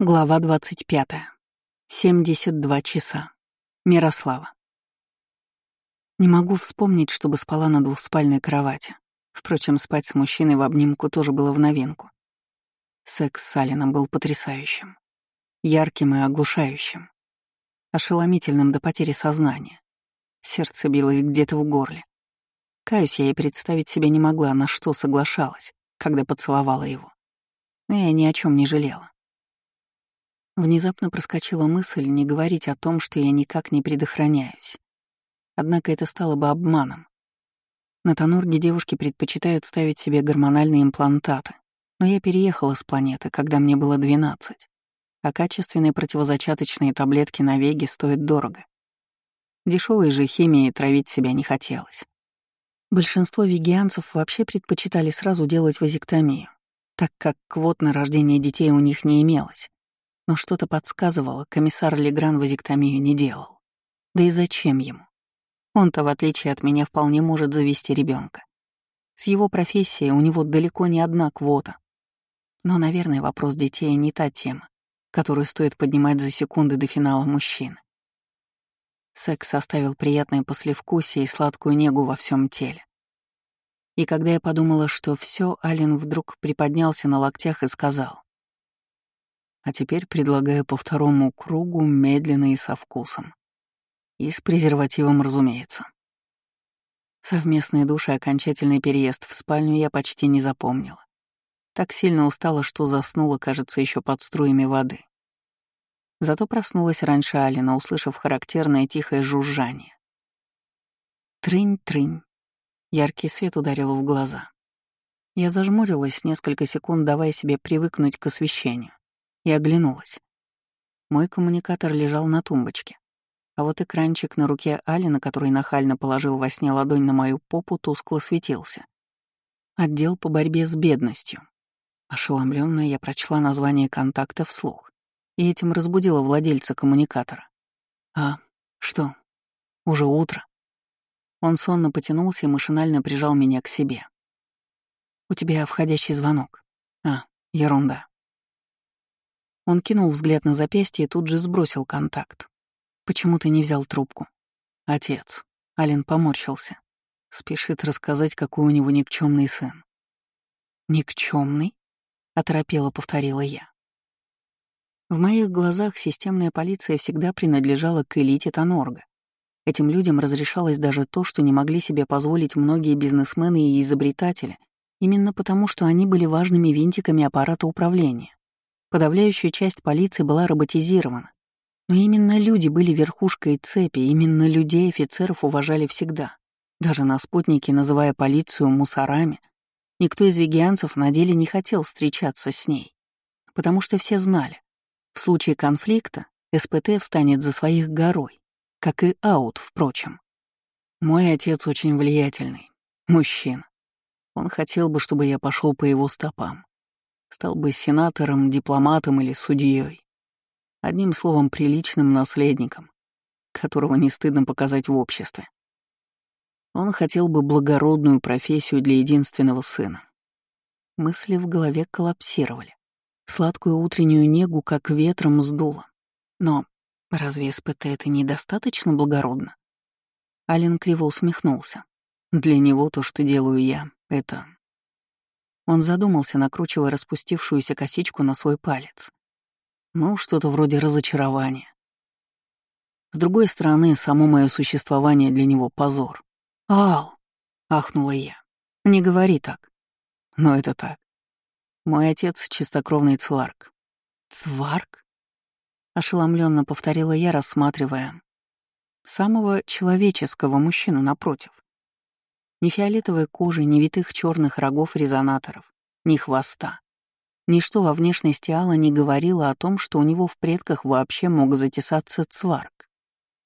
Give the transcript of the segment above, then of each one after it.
Глава 25. 72 часа. Мирослава. Не могу вспомнить, чтобы спала на двухспальной кровати. Впрочем, спать с мужчиной в обнимку тоже было в новинку. Секс с Алином был потрясающим. Ярким и оглушающим. Ошеломительным до потери сознания. Сердце билось где-то в горле. Каюсь, я и представить себе не могла, на что соглашалась, когда поцеловала его. Но я ни о чем не жалела. Внезапно проскочила мысль не говорить о том, что я никак не предохраняюсь. Однако это стало бы обманом. На Тонорге девушки предпочитают ставить себе гормональные имплантаты, но я переехала с планеты, когда мне было 12, а качественные противозачаточные таблетки на веге стоят дорого. Дешевой же химией травить себя не хотелось. Большинство вегианцев вообще предпочитали сразу делать вазектомию, так как квот на рождение детей у них не имелось. Но что-то подсказывало, комиссар Легран вазектомию не делал. Да и зачем ему? Он-то, в отличие от меня, вполне может завести ребенка. С его профессией у него далеко не одна квота. Но, наверное, вопрос детей не та тема, которую стоит поднимать за секунды до финала мужчин. Секс оставил приятное послевкусие и сладкую негу во всем теле. И когда я подумала, что все, Ален вдруг приподнялся на локтях и сказал. А теперь предлагаю по второму кругу медленно и со вкусом. И с презервативом, разумеется. Совместные души и окончательный переезд в спальню я почти не запомнила. Так сильно устала, что заснула, кажется, еще под струями воды. Зато проснулась раньше Алина, услышав характерное тихое жужжание. Трынь-трынь. Яркий свет ударил в глаза. Я зажмурилась несколько секунд, давая себе привыкнуть к освещению и оглянулась. Мой коммуникатор лежал на тумбочке, а вот экранчик на руке Али, на который нахально положил во сне ладонь на мою попу, тускло светился. Отдел по борьбе с бедностью. Ошеломленная, я прочла название контакта вслух и этим разбудила владельца коммуникатора. «А, что? Уже утро?» Он сонно потянулся и машинально прижал меня к себе. «У тебя входящий звонок. А, ерунда. Он кинул взгляд на запястье и тут же сбросил контакт. «Почему ты не взял трубку?» «Отец». Ален поморщился. Спешит рассказать, какой у него никчемный сын. «Никчемный?» — оторопело повторила я. В моих глазах системная полиция всегда принадлежала к элите Тонорга. Этим людям разрешалось даже то, что не могли себе позволить многие бизнесмены и изобретатели, именно потому, что они были важными винтиками аппарата управления. Подавляющая часть полиции была роботизирована. Но именно люди были верхушкой цепи, именно людей офицеров уважали всегда. Даже на спутнике, называя полицию мусорами, никто из вегианцев на деле не хотел встречаться с ней. Потому что все знали, в случае конфликта СПТ встанет за своих горой, как и Аут, впрочем. Мой отец очень влиятельный, мужчина. Он хотел бы, чтобы я пошел по его стопам. Стал бы сенатором, дипломатом или судьей. Одним словом, приличным наследником, которого не стыдно показать в обществе. Он хотел бы благородную профессию для единственного сына. Мысли в голове коллапсировали. Сладкую утреннюю негу как ветром сдуло. Но разве СПТ это недостаточно благородно? Ален криво усмехнулся. Для него то, что делаю я, это он задумался, накручивая распустившуюся косичку на свой палец. Ну, что-то вроде разочарования. С другой стороны, само мое существование для него — позор. «Ал!» — ахнула я. «Не говори так». Но это так. Мой отец — чистокровный цварк. «Цварк?» — ошеломленно повторила я, рассматривая самого человеческого мужчину напротив. Ни фиолетовой кожи, ни витых черных рогов резонаторов, ни хвоста. Ничто во внешности Алла не говорило о том, что у него в предках вообще мог затесаться цварк.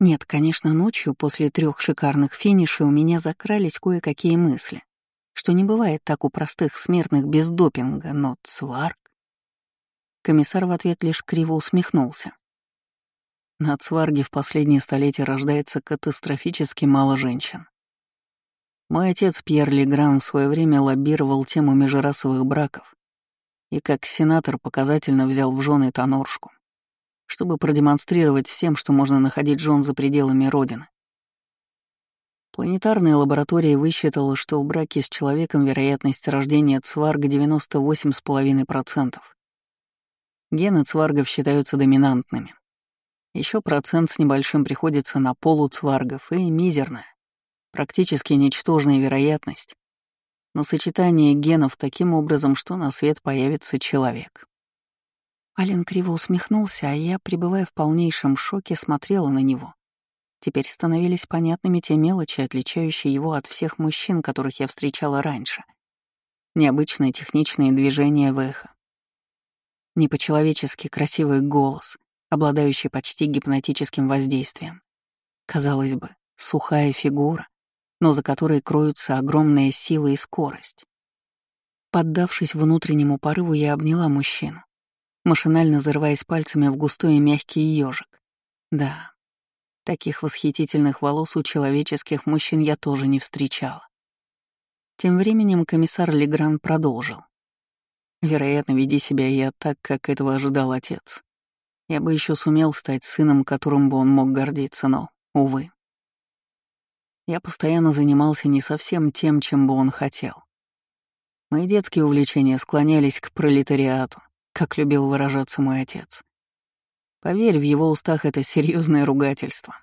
Нет, конечно, ночью после трех шикарных финишей у меня закрались кое-какие мысли, что не бывает так у простых смертных без допинга, но цварк... Комиссар в ответ лишь криво усмехнулся. На цварге в последние столетия рождается катастрофически мало женщин. Мой отец Пьер Легран в свое время лоббировал тему межрасовых браков И как сенатор показательно взял в жены Тоноршку, чтобы продемонстрировать всем, что можно находить жен за пределами Родины. Планетарная лаборатория высчитала, что в браке с человеком вероятность рождения цварга 98,5%. Гены цваргов считаются доминантными. Еще процент с небольшим приходится на полуцваргов и мизерная, практически ничтожная вероятность на сочетание генов таким образом, что на свет появится человек. Ален криво усмехнулся, а я, пребывая в полнейшем шоке, смотрела на него, Теперь становились понятными те мелочи, отличающие его от всех мужчин, которых я встречала раньше. Необычные техничные движения в эхо. Не красивый голос, обладающий почти гипнотическим воздействием. Казалось бы, сухая фигура, но за которой кроются огромная сила и скорость. Поддавшись внутреннему порыву, я обняла мужчину, машинально зарываясь пальцами в густой мягкий ежик. Да, Таких восхитительных волос у человеческих мужчин я тоже не встречала. Тем временем комиссар Легран продолжил. Вероятно, веди себя я так, как этого ожидал отец. Я бы еще сумел стать сыном, которым бы он мог гордиться, но, увы. Я постоянно занимался не совсем тем, чем бы он хотел. Мои детские увлечения склонялись к пролетариату, как любил выражаться мой отец. Поверь, в его устах это серьезное ругательство.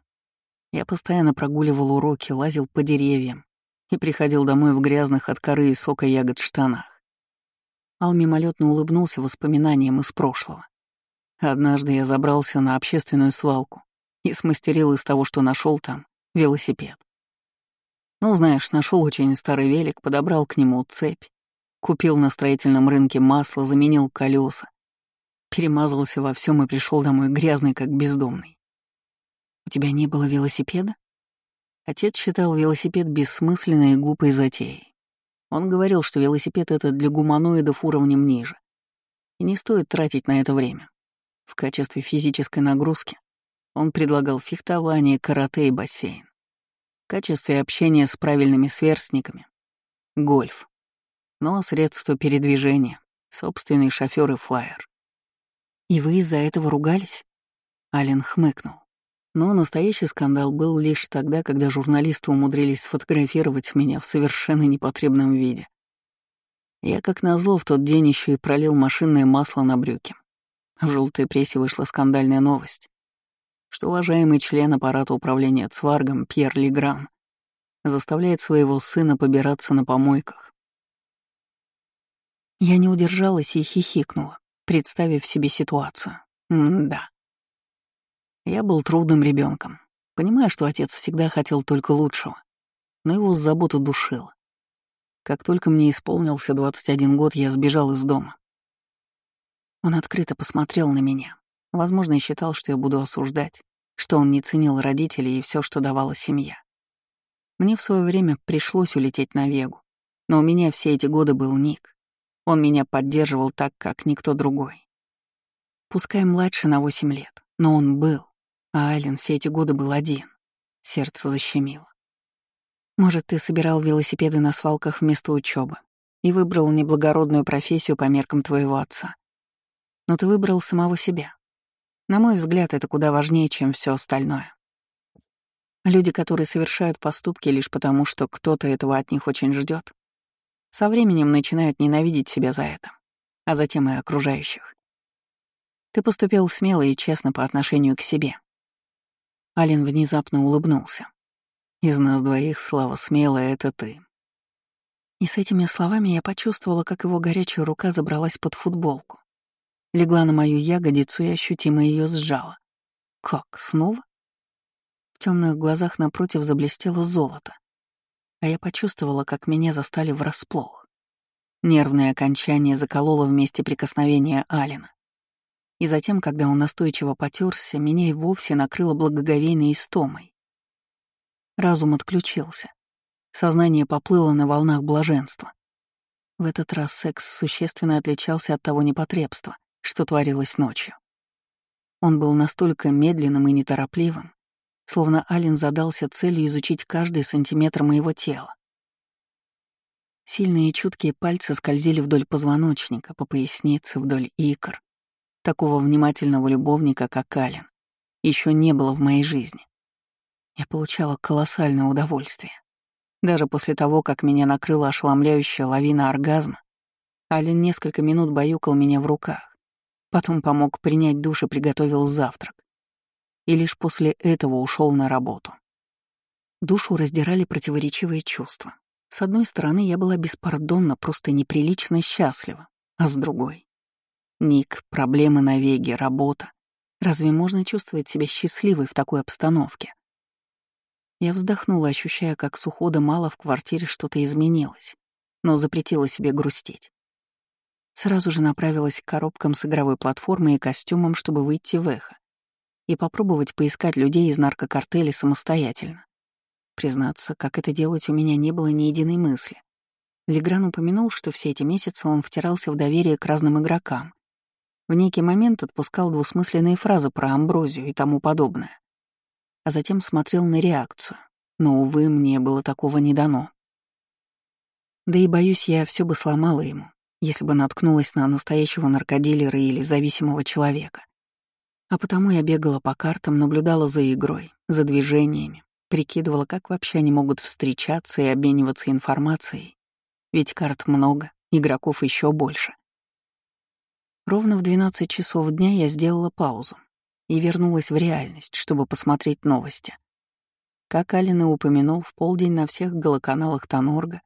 Я постоянно прогуливал уроки, лазил по деревьям и приходил домой в грязных от коры и сока ягод штанах. Ал мимолетно улыбнулся воспоминаниям из прошлого. Однажды я забрался на общественную свалку и смастерил из того, что нашел там, велосипед. Ну, знаешь, нашел очень старый велик, подобрал к нему цепь, купил на строительном рынке масло, заменил колеса, Перемазался во всем и пришел домой грязный, как бездомный. У тебя не было велосипеда? Отец считал велосипед бессмысленной и глупой затеей. Он говорил, что велосипед — это для гуманоидов уровнем ниже. И не стоит тратить на это время. В качестве физической нагрузки он предлагал фехтование, карате и бассейн. В качестве общения с правильными сверстниками — гольф. Ну а средства передвижения — собственный шофер и флайер. «И вы из-за этого ругались?» Ален хмыкнул. Но настоящий скандал был лишь тогда, когда журналисты умудрились сфотографировать меня в совершенно непотребном виде. Я, как назло, в тот день еще и пролил машинное масло на брюки. В желтой прессе вышла скандальная новость, что уважаемый член аппарата управления Цваргом Пьер Легран заставляет своего сына побираться на помойках. Я не удержалась и хихикнула представив себе ситуацию. М-да. Я был трудным ребенком, понимая, что отец всегда хотел только лучшего, но его забота душила. Как только мне исполнился 21 год, я сбежал из дома. Он открыто посмотрел на меня. Возможно, считал, что я буду осуждать, что он не ценил родителей и все, что давала семья. Мне в свое время пришлось улететь на Вегу, но у меня все эти годы был Ник. Он меня поддерживал так, как никто другой. Пускай младше на восемь лет, но он был, а Айлен все эти годы был один. Сердце защемило. Может, ты собирал велосипеды на свалках вместо учебы и выбрал неблагородную профессию по меркам твоего отца. Но ты выбрал самого себя. На мой взгляд, это куда важнее, чем все остальное. Люди, которые совершают поступки лишь потому, что кто-то этого от них очень ждет, со временем начинают ненавидеть себя за это, а затем и окружающих. Ты поступил смело и честно по отношению к себе. Ален внезапно улыбнулся. Из нас двоих слава смелая — это ты. И с этими словами я почувствовала, как его горячая рука забралась под футболку. Легла на мою ягодицу и ощутимо ее сжала. Как, снова? В темных глазах напротив заблестело золото а я почувствовала, как меня застали врасплох. Нервное окончание закололо вместе прикосновения Алина. И затем, когда он настойчиво потерся, меня и вовсе накрыло благоговейной истомой. Разум отключился. Сознание поплыло на волнах блаженства. В этот раз секс существенно отличался от того непотребства, что творилось ночью. Он был настолько медленным и неторопливым, словно Ален задался целью изучить каждый сантиметр моего тела. Сильные чуткие пальцы скользили вдоль позвоночника, по пояснице, вдоль икр. Такого внимательного любовника, как Ален, еще не было в моей жизни. Я получала колоссальное удовольствие. Даже после того, как меня накрыла ошеломляющая лавина оргазма, Ален несколько минут баюкал меня в руках, потом помог принять душ и приготовил завтрак. И лишь после этого ушел на работу. Душу раздирали противоречивые чувства. С одной стороны, я была беспардонно, просто неприлично счастлива, а с другой — Ник, проблемы на веге, работа. Разве можно чувствовать себя счастливой в такой обстановке? Я вздохнула, ощущая, как с ухода мало в квартире что-то изменилось, но запретила себе грустить. Сразу же направилась к коробкам с игровой платформой и костюмом, чтобы выйти в эхо и попробовать поискать людей из наркокартеля самостоятельно. Признаться, как это делать у меня не было ни единой мысли. Легран упомянул, что все эти месяцы он втирался в доверие к разным игрокам. В некий момент отпускал двусмысленные фразы про амброзию и тому подобное. А затем смотрел на реакцию. Но, увы, мне было такого не дано. Да и, боюсь, я все бы сломала ему, если бы наткнулась на настоящего наркодилера или зависимого человека. А потому я бегала по картам, наблюдала за игрой, за движениями, Прикидывала, как вообще они могут встречаться и обмениваться информацией. Ведь карт много, игроков еще больше. Ровно в 12 часов дня я сделала паузу и вернулась в реальность, чтобы посмотреть новости. Как Алина упомянул, в полдень на всех голоканалах Тонорга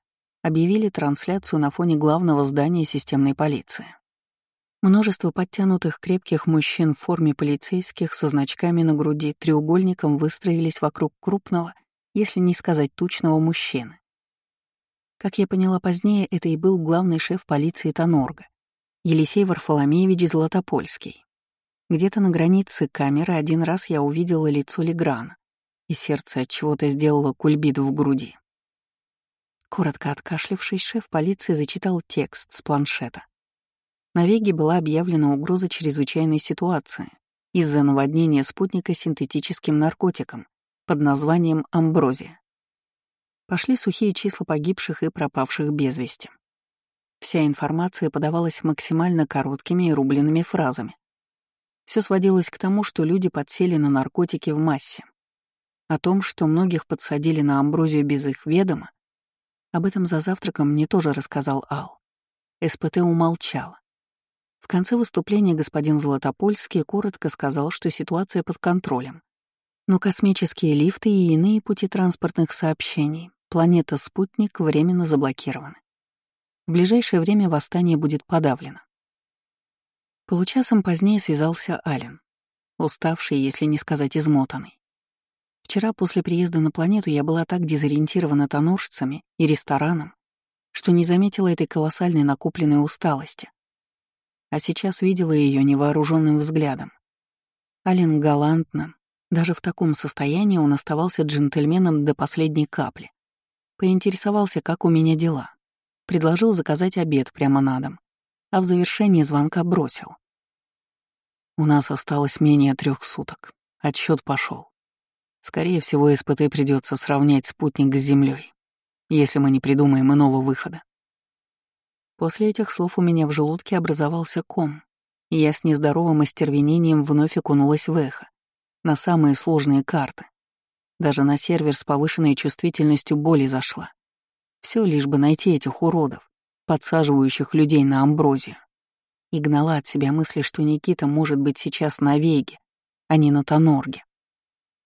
объявили трансляцию на фоне главного здания системной полиции. Множество подтянутых крепких мужчин в форме полицейских со значками на груди треугольником выстроились вокруг крупного, если не сказать тучного мужчины. Как я поняла позднее, это и был главный шеф полиции Тонорга, Елисей Варфоломеевич Златопольский. Где-то на границе камеры один раз я увидела лицо Леграна, и сердце от чего-то сделало кульбит в груди. Коротко откашлившись, шеф полиции зачитал текст с планшета. На Веге была объявлена угроза чрезвычайной ситуации из-за наводнения спутника синтетическим наркотиком под названием амброзия. Пошли сухие числа погибших и пропавших без вести. Вся информация подавалась максимально короткими и рубленными фразами. Все сводилось к тому, что люди подсели на наркотики в массе. О том, что многих подсадили на амброзию без их ведома, об этом за завтраком мне тоже рассказал Ал. СПТ умолчала. В конце выступления господин Золотопольский коротко сказал, что ситуация под контролем. Но космические лифты и иные пути транспортных сообщений, планета-спутник временно заблокированы. В ближайшее время восстание будет подавлено. Получасом позднее связался Ален, уставший, если не сказать измотанный. Вчера после приезда на планету я была так дезориентирована тоножцами и рестораном, что не заметила этой колоссальной накопленной усталости а сейчас видела ее невооруженным взглядом. Ален галантно, даже в таком состоянии он оставался джентльменом до последней капли. Поинтересовался, как у меня дела. Предложил заказать обед прямо на дом, а в завершении звонка бросил. У нас осталось менее трех суток. Отсчет пошел. Скорее всего, СПТ придется сравнять спутник с Землей, если мы не придумаем иного выхода. После этих слов у меня в желудке образовался ком, и я с нездоровым остервенением вновь окунулась в эхо, на самые сложные карты. Даже на сервер с повышенной чувствительностью боли зашла. Все лишь бы найти этих уродов, подсаживающих людей на амброзию. И гнала от себя мысли, что Никита может быть сейчас на Веге, а не на Тонорге.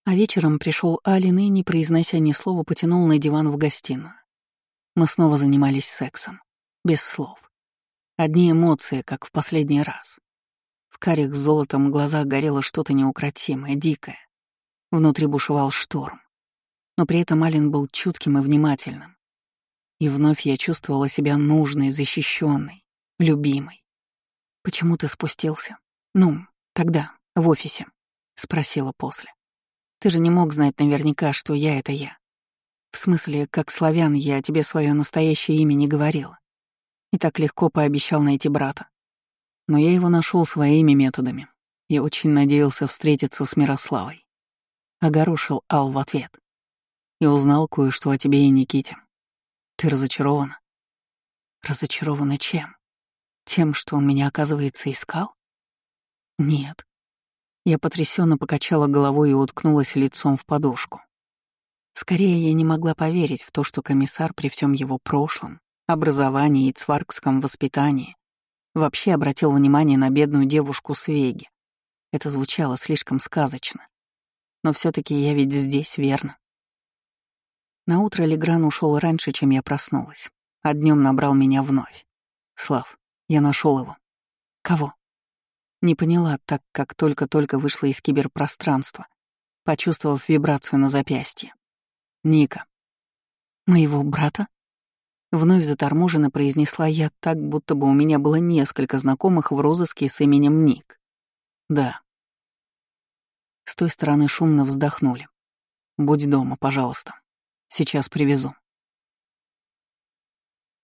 А вечером пришел Алин и, не произнося ни слова, потянул на диван в гостиную. Мы снова занимались сексом без слов. Одни эмоции, как в последний раз. В карих с золотом глазах горело что-то неукротимое, дикое. Внутри бушевал шторм. Но при этом Ален был чутким и внимательным. И вновь я чувствовала себя нужной, защищенной, любимой. «Почему ты спустился?» «Ну, тогда, в офисе», — спросила после. «Ты же не мог знать наверняка, что я — это я. В смысле, как славян, я тебе свое настоящее имя не говорила и так легко пообещал найти брата. Но я его нашел своими методами и очень надеялся встретиться с Мирославой. Огорошил Ал в ответ. И узнал кое-что о тебе и Никите. Ты разочарована? Разочарована чем? Тем, что он меня, оказывается, искал? Нет. Я потрясенно покачала головой и уткнулась лицом в подушку. Скорее, я не могла поверить в то, что комиссар при всем его прошлом, образовании и цваркском воспитании вообще обратил внимание на бедную девушку Свеги. Это звучало слишком сказочно. Но все таки я ведь здесь, верно? Наутро Легран ушел раньше, чем я проснулась, а днем набрал меня вновь. Слав, я нашел его. Кого? Не поняла, так как только-только вышла из киберпространства, почувствовав вибрацию на запястье. Ника. Моего брата? Вновь заторможенно произнесла я так, будто бы у меня было несколько знакомых в розыске с именем Ник. Да. С той стороны шумно вздохнули. «Будь дома, пожалуйста. Сейчас привезу».